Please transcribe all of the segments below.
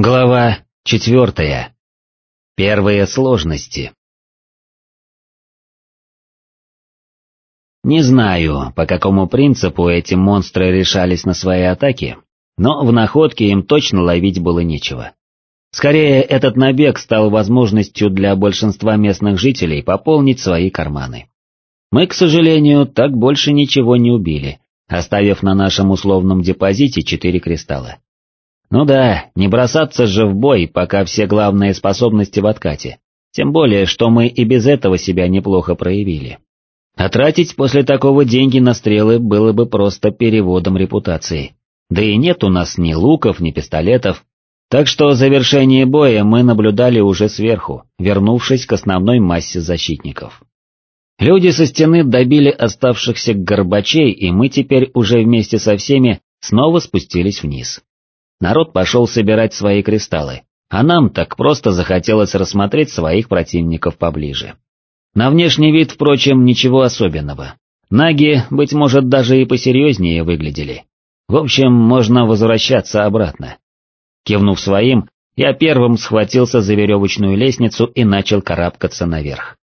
Глава четвертая. Первые сложности. Не знаю, по какому принципу эти монстры решались на свои атаки, но в находке им точно ловить было нечего. Скорее, этот набег стал возможностью для большинства местных жителей пополнить свои карманы. Мы, к сожалению, так больше ничего не убили, оставив на нашем условном депозите четыре кристалла. Ну да, не бросаться же в бой, пока все главные способности в откате. Тем более, что мы и без этого себя неплохо проявили. А тратить после такого деньги на стрелы было бы просто переводом репутации. Да и нет у нас ни луков, ни пистолетов. Так что завершение боя мы наблюдали уже сверху, вернувшись к основной массе защитников. Люди со стены добили оставшихся горбачей, и мы теперь уже вместе со всеми снова спустились вниз. Народ пошел собирать свои кристаллы, а нам так просто захотелось рассмотреть своих противников поближе. На внешний вид, впрочем, ничего особенного. Наги, быть может, даже и посерьезнее выглядели. В общем, можно возвращаться обратно. Кивнув своим, я первым схватился за веревочную лестницу и начал карабкаться наверх.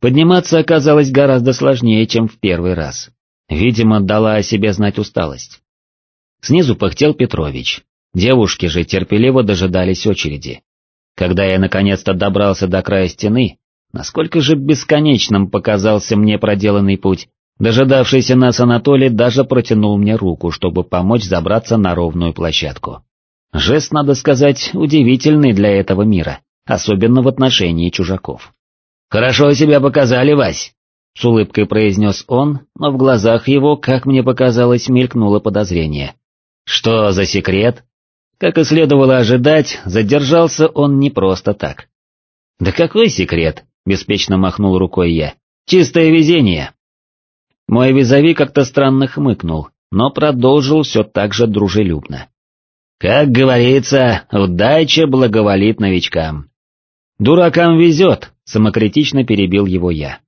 Подниматься оказалось гораздо сложнее, чем в первый раз. Видимо, дала о себе знать усталость. Снизу пыхтел Петрович, Девушки же терпеливо дожидались очереди. Когда я наконец-то добрался до края стены, насколько же бесконечным показался мне проделанный путь, дожидавшийся нас Анатолий даже протянул мне руку, чтобы помочь забраться на ровную площадку. Жест, надо сказать, удивительный для этого мира, особенно в отношении чужаков. «Хорошо себя показали, Вась!» — с улыбкой произнес он, но в глазах его, как мне показалось, мелькнуло подозрение. «Что за секрет?» Как и следовало ожидать, задержался он не просто так. «Да какой секрет?» — беспечно махнул рукой я. «Чистое везение!» Мой визави как-то странно хмыкнул, но продолжил все так же дружелюбно. «Как говорится, удача благоволит новичкам». «Дуракам везет», — самокритично перебил его я.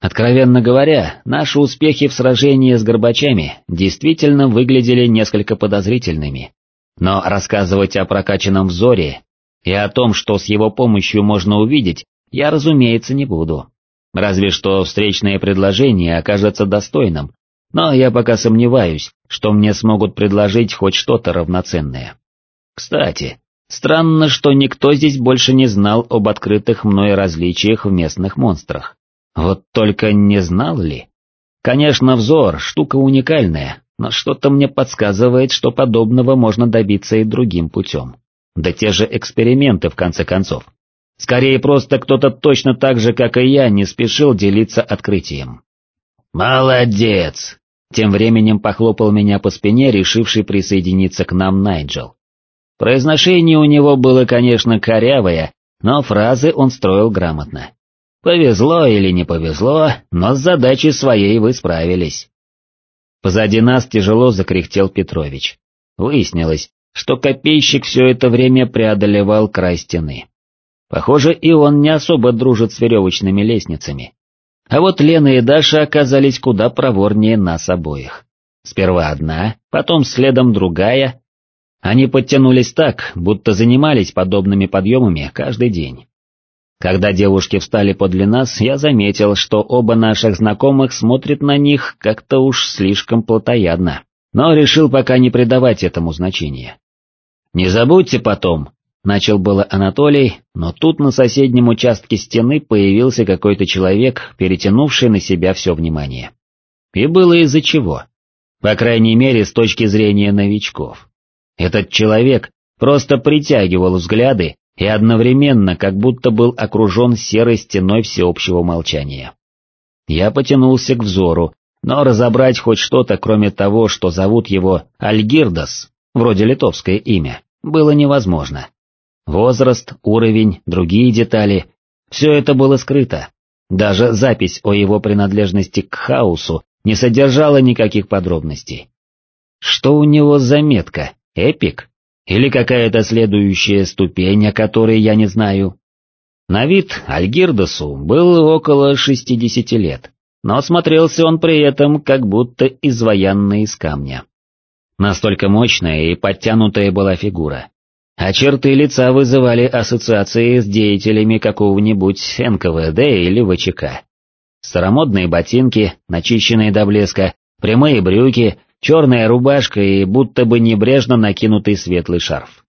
Откровенно говоря, наши успехи в сражении с горбачами действительно выглядели несколько подозрительными. Но рассказывать о прокачанном взоре и о том, что с его помощью можно увидеть, я, разумеется, не буду. Разве что встречное предложение окажется достойным, но я пока сомневаюсь, что мне смогут предложить хоть что-то равноценное. Кстати, странно, что никто здесь больше не знал об открытых мной различиях в местных монстрах. Вот только не знал ли? Конечно, взор — штука уникальная, но что-то мне подсказывает, что подобного можно добиться и другим путем. Да те же эксперименты, в конце концов. Скорее, просто кто-то точно так же, как и я, не спешил делиться открытием. «Молодец!» Тем временем похлопал меня по спине, решивший присоединиться к нам Найджел. Произношение у него было, конечно, корявое, но фразы он строил грамотно. Повезло или не повезло, но с задачей своей вы справились. Позади нас тяжело закряхтел Петрович. Выяснилось, что копейщик все это время преодолевал край стены. Похоже, и он не особо дружит с веревочными лестницами. А вот Лена и Даша оказались куда проворнее нас обоих. Сперва одна, потом следом другая. Они подтянулись так, будто занимались подобными подъемами каждый день. Когда девушки встали подле нас, я заметил, что оба наших знакомых смотрят на них как-то уж слишком плотоядно, но решил пока не придавать этому значения. «Не забудьте потом», — начал было Анатолий, но тут на соседнем участке стены появился какой-то человек, перетянувший на себя все внимание. И было из-за чего. По крайней мере, с точки зрения новичков. Этот человек просто притягивал взгляды и одновременно как будто был окружен серой стеной всеобщего молчания. Я потянулся к взору, но разобрать хоть что-то, кроме того, что зовут его Альгирдас, вроде литовское имя, было невозможно. Возраст, уровень, другие детали — все это было скрыто. Даже запись о его принадлежности к хаосу не содержала никаких подробностей. Что у него за метка? Эпик? Или какая-то следующая ступень, о которой я не знаю. На вид Альгирдосу было около шестидесяти лет, но смотрелся он при этом как будто изваянный из камня. Настолько мощная и подтянутая была фигура. а черты лица вызывали ассоциации с деятелями какого-нибудь НКВД или ВЧК. Старомодные ботинки, начищенные до блеска, прямые брюки, черная рубашка и будто бы небрежно накинутый светлый шарф.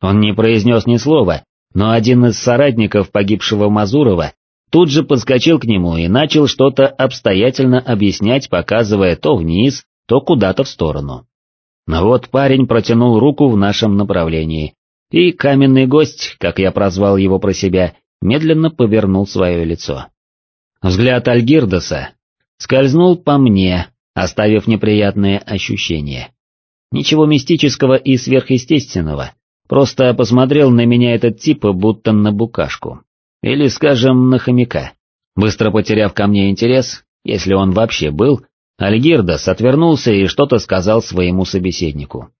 Он не произнес ни слова, но один из соратников погибшего Мазурова тут же подскочил к нему и начал что-то обстоятельно объяснять, показывая то вниз, то куда-то в сторону. Но вот парень протянул руку в нашем направлении, и каменный гость, как я прозвал его про себя, медленно повернул свое лицо. Взгляд Альгирдоса скользнул по мне, оставив неприятные ощущения. Ничего мистического и сверхъестественного, просто посмотрел на меня этот тип будто на букашку. Или, скажем, на хомяка. Быстро потеряв ко мне интерес, если он вообще был, Альгирдос отвернулся и что-то сказал своему собеседнику.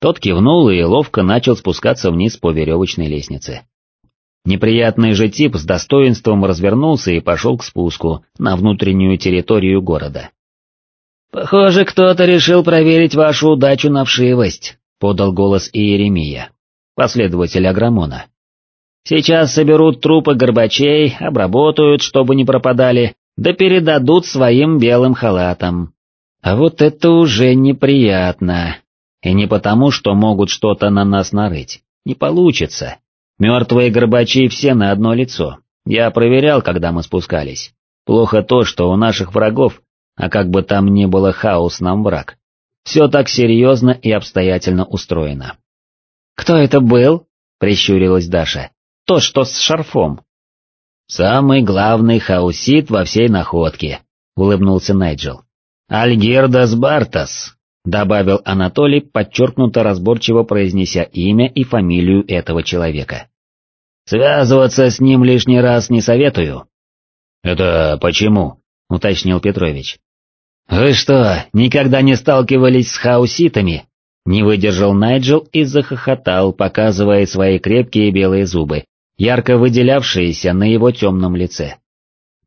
Тот кивнул и ловко начал спускаться вниз по веревочной лестнице. Неприятный же тип с достоинством развернулся и пошел к спуску на внутреннюю территорию города. «Похоже, кто-то решил проверить вашу удачу на вшивость», — подал голос Иеремия, последователь Аграмона. «Сейчас соберут трупы горбачей, обработают, чтобы не пропадали, да передадут своим белым халатам. А вот это уже неприятно. И не потому, что могут что-то на нас нарыть. Не получится. Мертвые горбачи все на одно лицо. Я проверял, когда мы спускались. Плохо то, что у наших врагов, а как бы там ни было хаос нам враг, все так серьезно и обстоятельно устроено. «Кто это был?» — прищурилась Даша. «Тот, что с шарфом». «Самый главный хаусит во всей находке», — улыбнулся Найджел. «Альгирдас Бартас», — добавил Анатолий, подчеркнуто разборчиво произнеся имя и фамилию этого человека. «Связываться с ним лишний раз не советую». «Это почему?» — уточнил Петрович. «Вы что, никогда не сталкивались с хауситами?» Не выдержал Найджел и захохотал, показывая свои крепкие белые зубы, ярко выделявшиеся на его темном лице.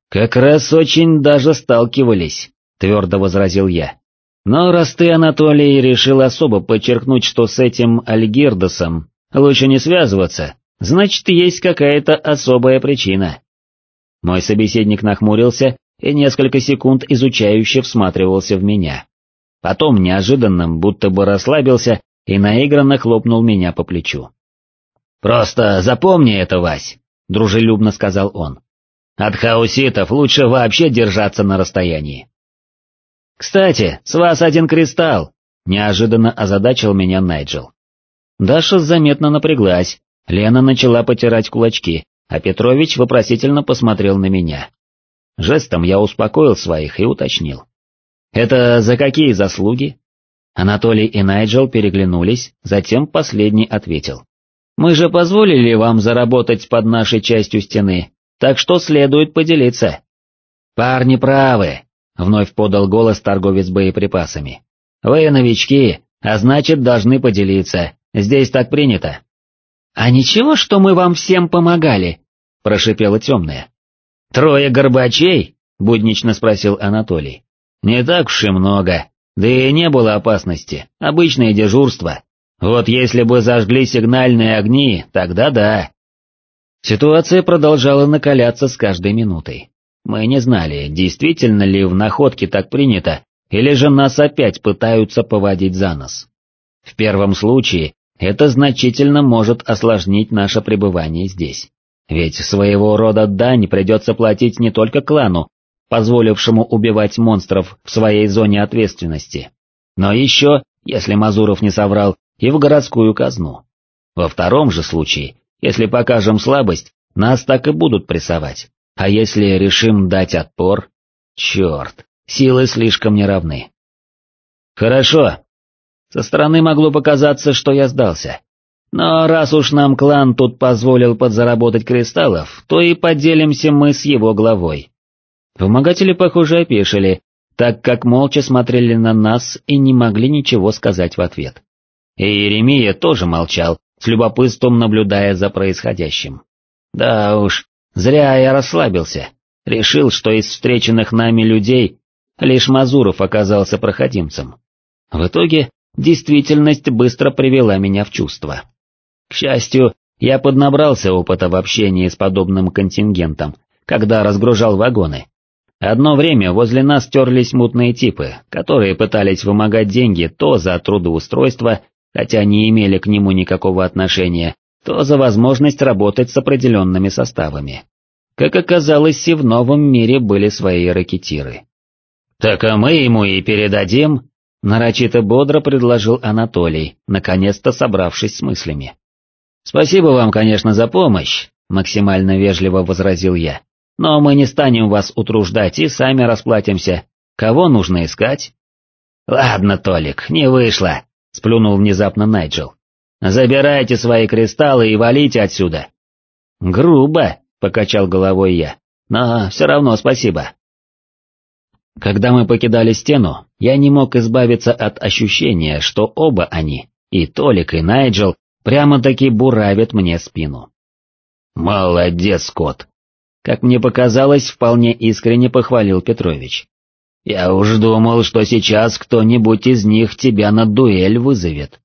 «Как раз очень даже сталкивались», — твердо возразил я. «Но раз ты, Анатолий, решил особо подчеркнуть, что с этим Альгирдосом лучше не связываться, значит, есть какая-то особая причина». Мой собеседник нахмурился и несколько секунд изучающе всматривался в меня. Потом неожиданно будто бы расслабился и наигранно хлопнул меня по плечу. «Просто запомни это, Вась», — дружелюбно сказал он. «От хауситов лучше вообще держаться на расстоянии». «Кстати, с вас один кристалл», — неожиданно озадачил меня Найджел. Даша заметно напряглась, Лена начала потирать кулачки, а Петрович вопросительно посмотрел на меня. Жестом я успокоил своих и уточнил. «Это за какие заслуги?» Анатолий и Найджел переглянулись, затем последний ответил. «Мы же позволили вам заработать под нашей частью стены, так что следует поделиться». «Парни правы», — вновь подал голос торговец боеприпасами. «Вы новички, а значит должны поделиться, здесь так принято». «А ничего, что мы вам всем помогали?» — прошипела темная. «Трое горбачей?» — буднично спросил Анатолий. «Не так уж и много, да и не было опасности, обычное дежурство. Вот если бы зажгли сигнальные огни, тогда да». Ситуация продолжала накаляться с каждой минутой. Мы не знали, действительно ли в находке так принято, или же нас опять пытаются поводить за нос. В первом случае это значительно может осложнить наше пребывание здесь. Ведь своего рода дань придется платить не только клану, позволившему убивать монстров в своей зоне ответственности, но еще, если Мазуров не соврал, и в городскую казну. Во втором же случае, если покажем слабость, нас так и будут прессовать, а если решим дать отпор, черт, силы слишком неравны. Хорошо. Со стороны могло показаться, что я сдался, но раз уж нам клан тут позволил подзаработать кристаллов, то и поделимся мы с его главой. Вымогатели, похоже, опешили, так как молча смотрели на нас и не могли ничего сказать в ответ. И Еремия тоже молчал, с любопытством наблюдая за происходящим. Да уж, зря я расслабился, решил, что из встреченных нами людей лишь Мазуров оказался проходимцем. В итоге, действительность быстро привела меня в чувство. К счастью, я поднабрался опыта в общении с подобным контингентом, когда разгружал вагоны. Одно время возле нас терлись мутные типы, которые пытались вымогать деньги то за трудоустройство, хотя не имели к нему никакого отношения, то за возможность работать с определенными составами. Как оказалось, и в новом мире были свои ракетиры. «Так а мы ему и передадим», — нарочито бодро предложил Анатолий, наконец-то собравшись с мыслями. «Спасибо вам, конечно, за помощь», — максимально вежливо возразил я, «но мы не станем вас утруждать и сами расплатимся. Кого нужно искать?» «Ладно, Толик, не вышло», — сплюнул внезапно Найджел. «Забирайте свои кристаллы и валите отсюда». «Грубо», — покачал головой я, «но все равно спасибо». Когда мы покидали стену, я не мог избавиться от ощущения, что оба они, и Толик, и Найджел, прямо-таки буравят мне спину. «Молодец, кот!» Как мне показалось, вполне искренне похвалил Петрович. «Я уж думал, что сейчас кто-нибудь из них тебя на дуэль вызовет».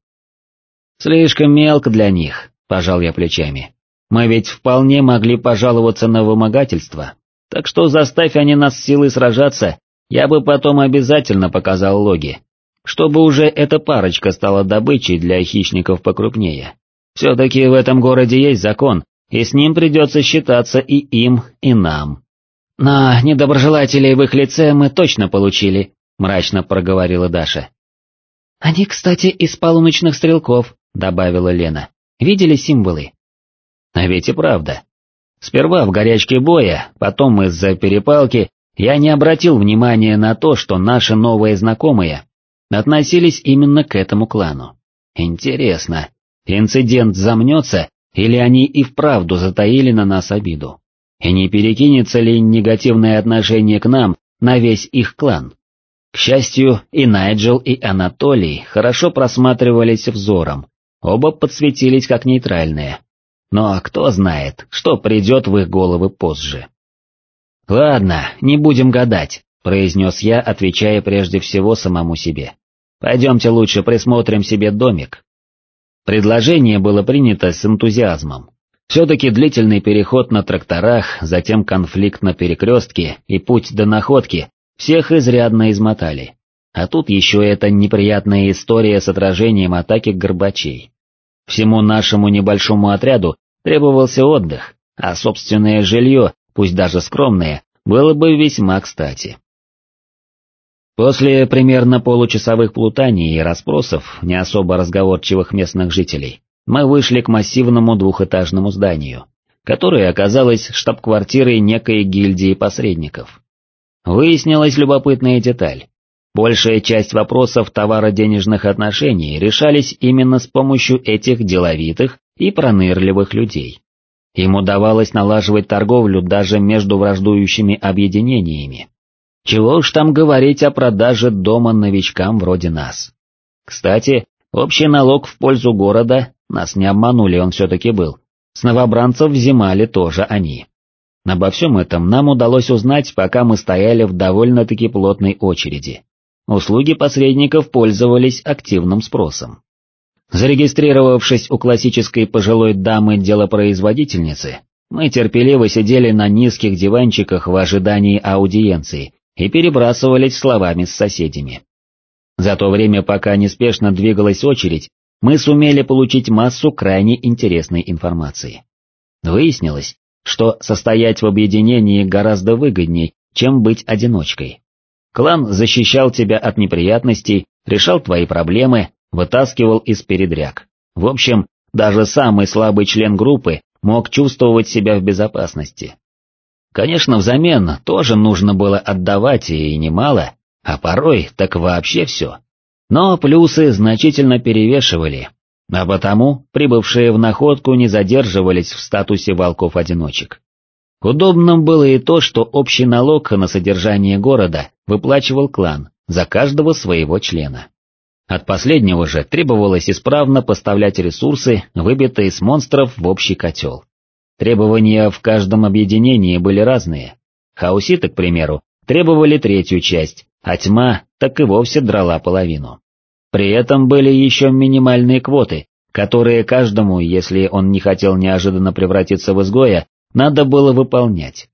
«Слишком мелко для них», — пожал я плечами. «Мы ведь вполне могли пожаловаться на вымогательство, так что заставь они нас силой сражаться, я бы потом обязательно показал логи, чтобы уже эта парочка стала добычей для хищников покрупнее. Все-таки в этом городе есть закон, и с ним придется считаться и им, и нам. «На недоброжелателей в их лице мы точно получили», — мрачно проговорила Даша. «Они, кстати, из полуночных стрелков», — добавила Лена. «Видели символы?» А ведь и правда. Сперва в горячке боя, потом из-за перепалки я не обратил внимания на то, что наши новые знакомые относились именно к этому клану. Интересно, инцидент замнется, или они и вправду затаили на нас обиду? И не перекинется ли негативное отношение к нам на весь их клан? К счастью, и Найджел, и Анатолий хорошо просматривались взором, оба подсветились как нейтральные. Но кто знает, что придет в их головы позже. «Ладно, не будем гадать», — произнес я, отвечая прежде всего самому себе. «Пойдемте лучше присмотрим себе домик». Предложение было принято с энтузиазмом. Все-таки длительный переход на тракторах, затем конфликт на перекрестке и путь до находки всех изрядно измотали. А тут еще эта неприятная история с отражением атаки горбачей. Всему нашему небольшому отряду требовался отдых, а собственное жилье пусть даже скромные, было бы весьма кстати. После примерно получасовых плутаний и расспросов не особо разговорчивых местных жителей, мы вышли к массивному двухэтажному зданию, которое оказалось штаб-квартирой некой гильдии посредников. Выяснилась любопытная деталь. Большая часть вопросов товаро-денежных отношений решались именно с помощью этих деловитых и пронырливых людей. Им удавалось налаживать торговлю даже между враждующими объединениями. Чего уж там говорить о продаже дома новичкам вроде нас. Кстати, общий налог в пользу города, нас не обманули, он все-таки был, с новобранцев взимали тоже они. Обо всем этом нам удалось узнать, пока мы стояли в довольно-таки плотной очереди. Услуги посредников пользовались активным спросом. Зарегистрировавшись у классической пожилой дамы-делопроизводительницы, мы терпеливо сидели на низких диванчиках в ожидании аудиенции и перебрасывались словами с соседями. За то время, пока неспешно двигалась очередь, мы сумели получить массу крайне интересной информации. Выяснилось, что состоять в объединении гораздо выгодней, чем быть одиночкой. Клан защищал тебя от неприятностей, решал твои проблемы, вытаскивал из передряг. В общем, даже самый слабый член группы мог чувствовать себя в безопасности. Конечно, взамен тоже нужно было отдавать и немало, а порой так вообще все. Но плюсы значительно перевешивали, а потому прибывшие в находку не задерживались в статусе волков-одиночек. Удобным было и то, что общий налог на содержание города выплачивал клан за каждого своего члена. От последнего же требовалось исправно поставлять ресурсы, выбитые с монстров в общий котел. Требования в каждом объединении были разные. Хауситы, к примеру, требовали третью часть, а тьма так и вовсе драла половину. При этом были еще минимальные квоты, которые каждому, если он не хотел неожиданно превратиться в изгоя, надо было выполнять.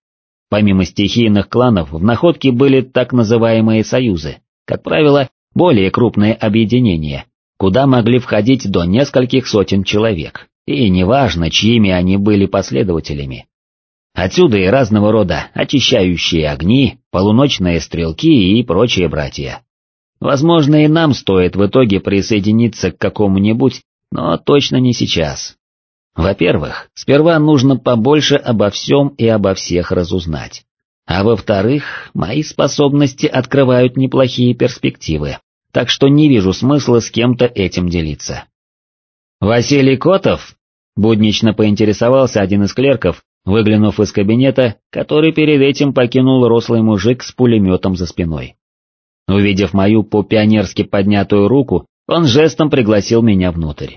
Помимо стихийных кланов, в находке были так называемые союзы, как правило, более крупные объединения, куда могли входить до нескольких сотен человек, и неважно, чьими они были последователями. Отсюда и разного рода очищающие огни, полуночные стрелки и прочие братья. Возможно, и нам стоит в итоге присоединиться к какому-нибудь, но точно не сейчас. Во-первых, сперва нужно побольше обо всем и обо всех разузнать. А во-вторых, мои способности открывают неплохие перспективы, так что не вижу смысла с кем-то этим делиться. «Василий Котов?» — буднично поинтересовался один из клерков, выглянув из кабинета, который перед этим покинул рослый мужик с пулеметом за спиной. Увидев мою по-пионерски поднятую руку, он жестом пригласил меня внутрь.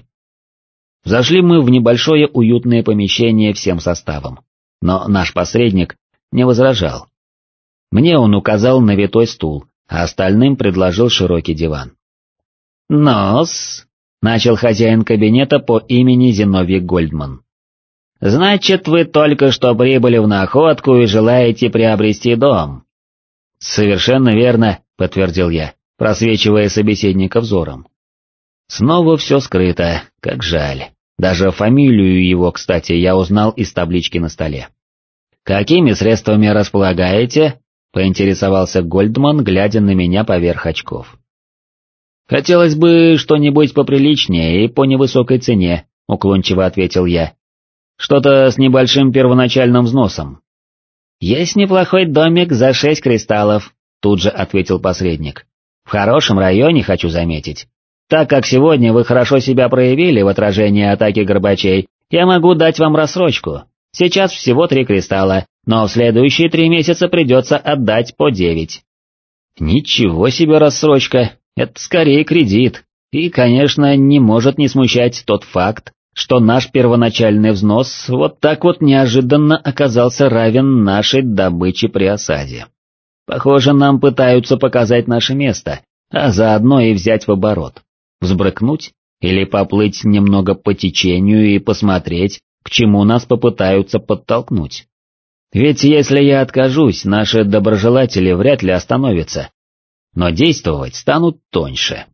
Зашли мы в небольшое уютное помещение всем составом, но наш посредник не возражал. Мне он указал на витой стул, а остальным предложил широкий диван. «Нос!» — начал хозяин кабинета по имени Зиновий Гольдман. «Значит, вы только что прибыли в находку и желаете приобрести дом?» «Совершенно верно», — подтвердил я, просвечивая собеседника взором. Снова все скрыто, как жаль. Даже фамилию его, кстати, я узнал из таблички на столе. «Какими средствами располагаете?» — поинтересовался Гольдман, глядя на меня поверх очков. «Хотелось бы что-нибудь поприличнее и по невысокой цене», — уклончиво ответил я. «Что-то с небольшим первоначальным взносом». «Есть неплохой домик за шесть кристаллов», — тут же ответил посредник. «В хорошем районе, хочу заметить. Так как сегодня вы хорошо себя проявили в отражении атаки Горбачей, я могу дать вам рассрочку. Сейчас всего три кристалла, но в следующие три месяца придется отдать по девять. Ничего себе рассрочка, это скорее кредит. И, конечно, не может не смущать тот факт, что наш первоначальный взнос вот так вот неожиданно оказался равен нашей добыче при осаде. Похоже, нам пытаются показать наше место, а заодно и взять в оборот. Взбрыкнуть или поплыть немного по течению и посмотреть, к чему нас попытаются подтолкнуть. Ведь если я откажусь, наши доброжелатели вряд ли остановятся, но действовать станут тоньше.